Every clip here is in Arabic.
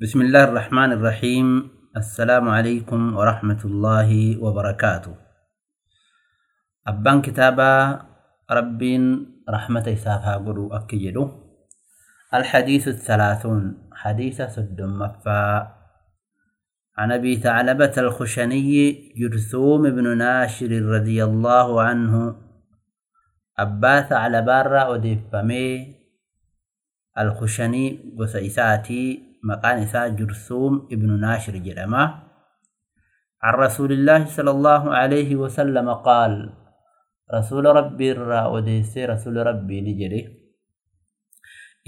بسم الله الرحمن الرحيم السلام عليكم ورحمة الله وبركاته أبان كتابا رب رحمة إسافها قلو أكجلو الحديث الثلاثون حديث سد مفا عن أبي ثعلبة الخشني جرثوم بن ناشر رضي الله عنه أبا ثعلبان أدفمي الخشني وسيساتي مقان إساء جرثوم ابن ناشر جرما. عن رسول الله صلى الله عليه وسلم قال رسول ربي الرا وديس رسول ربي نجري.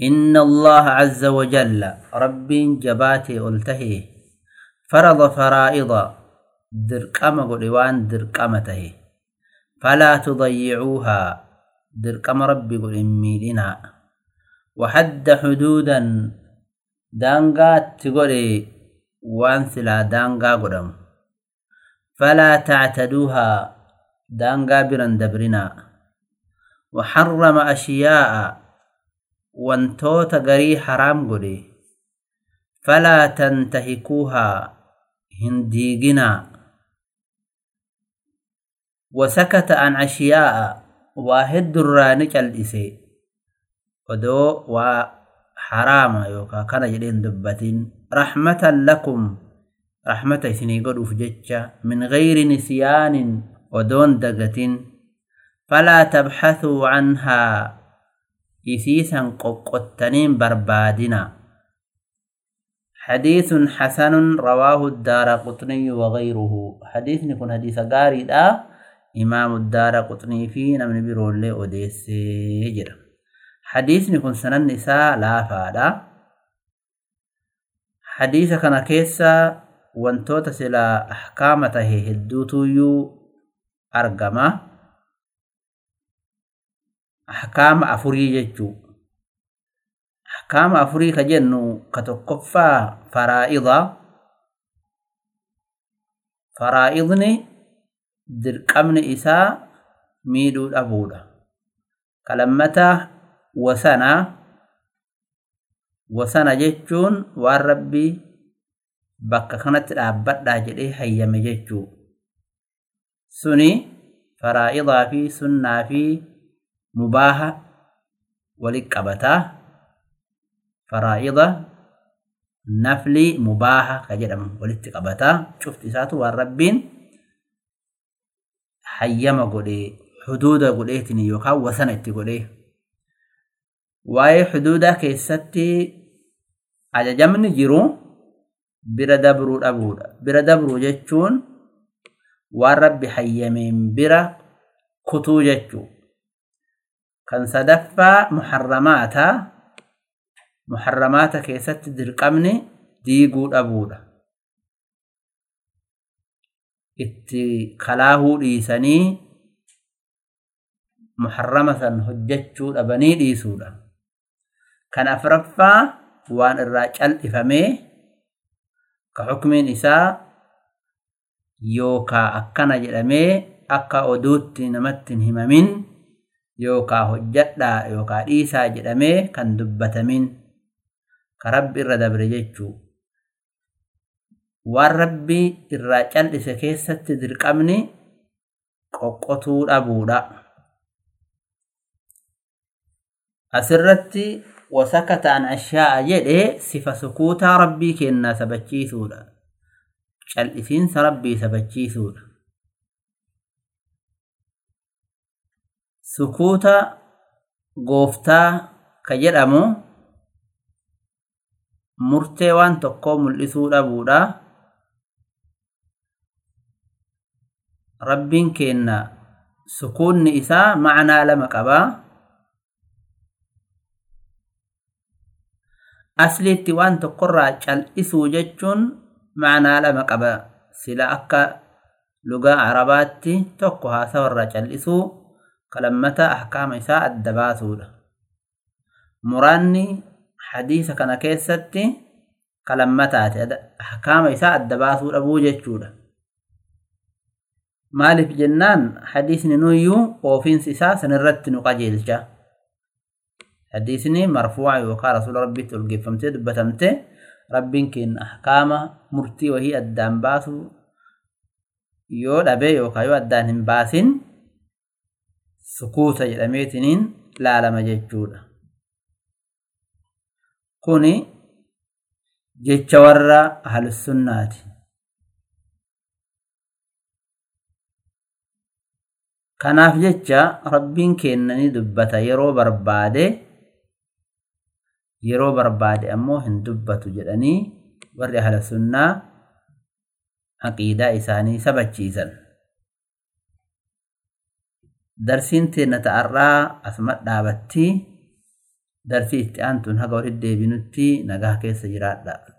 إن الله عز وجل ربي جباتي ألتهي فرض فرائض درقم قلوان درقمته فلا تضيعوها درقم ربي قل إميلنا وحد حدودا daangaatti godhe waan silaa daangaa godhamu falaa tactaduuhaa daangaa biran dabrinaa waxarrama ashiyaa'a wantoota garii haraam godhe falaa tantahikuuhaa hin diiginaa wasakata an ashiyaa'a waa heddurraa ni cal'ise حراما يوكا كان جدين دبتين رحمة لكم رحمة سني قدوف جتشا من غير نسيان ودون دقتين فلا تبحثوا عنها إسيسا قطنين بربادنا حديث حسن رواه الدار قطني وغيره حديث نكون حديث قاري دا إمام الدار قطني فينا من بيرول لي أديسي جرم حديثني كن سنن نساء لا فادا. حديث كان كيسا وانتوتا سلا أحكامته هدوتو أرقما. أحكام أفري جيجو أحكام أفري كجنو كتقفى فرائض فرائضني درقمن إساء ميدو الأبودا كلمته وثنى. وثنى جيتشون وربي بقى خنت الابد لاجده حيام جيتشو. سني فرائضا في سنة في مباهة ولكبتا. فرائضا نفلي مباهة كجرم ولقبتا شفت إساته والرب حيام قولي حدود قوليتني يوكا وثنة قوليه waa'ee xuduudaa keessatti ajajamni jiru bira dabruu dhabuudha. Bira dabruu jechuun waan rabbi hayyameen bira kutuu jechuu. Kan sadaffaa muharramaata. Muharramaata keessatti dirqamni diiguu dhabuudha. Itti kalaahuu dhiisanii muharrama san hojjechuu dhabanii dhiisuudha. Kan afraffaa waan irraa cal'ifamee ka xukmiin isaa yookaa akkana jedhamee akka oduutti namatti hin himamin yookaa hojjadhaa yookaa dhiisaa jedhamee kan dubbatamin ka rabbi irra dabre jechuu waan rabbi irraa cal'ise keessatti dirqamni qoqqotuu dhabuudha asirratti وسكت عن أشياء جدي صفة سكوتا ربي كنا سبتشي سودا. شالإسين سربي سبتشي سودا. سكوتا قوفتا كجرمو tokkoo mul'isuu dhabuudha rabbiin kenna sukuunni isaa macnaa lama qabaa asliitti waan tokkorraa cal'isuu jechuun macnaa lama qaba sila akka lugaa arabaatti tokko haasawarraa cal'isuu kalammata ahkaama isaa adda baasuudha muraanni hadiisa kana keessatti kalammataati ahkaama isaa adda baasuu dhabuu jechuudha maaliif jennaan hadiisni nuyyuu oofiinsi isaa sanirratti nu qajeelcha حديثني مرفوع وقال رسول ربي تلقي فهمت دبتمت ربين كن احكام مرتي وهي الدان باسو يو دبي وكايو الدان هم باسين سكوت جدميتنين لا لما ججودا كوني جيتش ورا اهل السنه kanaaf jecha rabbiin kenna ni dubbata yeroo barbaade يرو برباد أمو هندوبة جلني ور أهل السنة عقيدة إساني سبت جيزا درسين تينا تأرى أثمت دابتي درسي اتعانتون هقوري ديبينوتي نقاكي سجرات دابتي